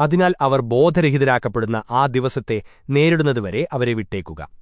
അതിനാൽ അവർ ബോധരഹിതരാക്കപ്പെടുന്ന ആ ദിവസത്തെ നേരിടുന്നതുവരെ അവരെ വിട്ടേക്കുക.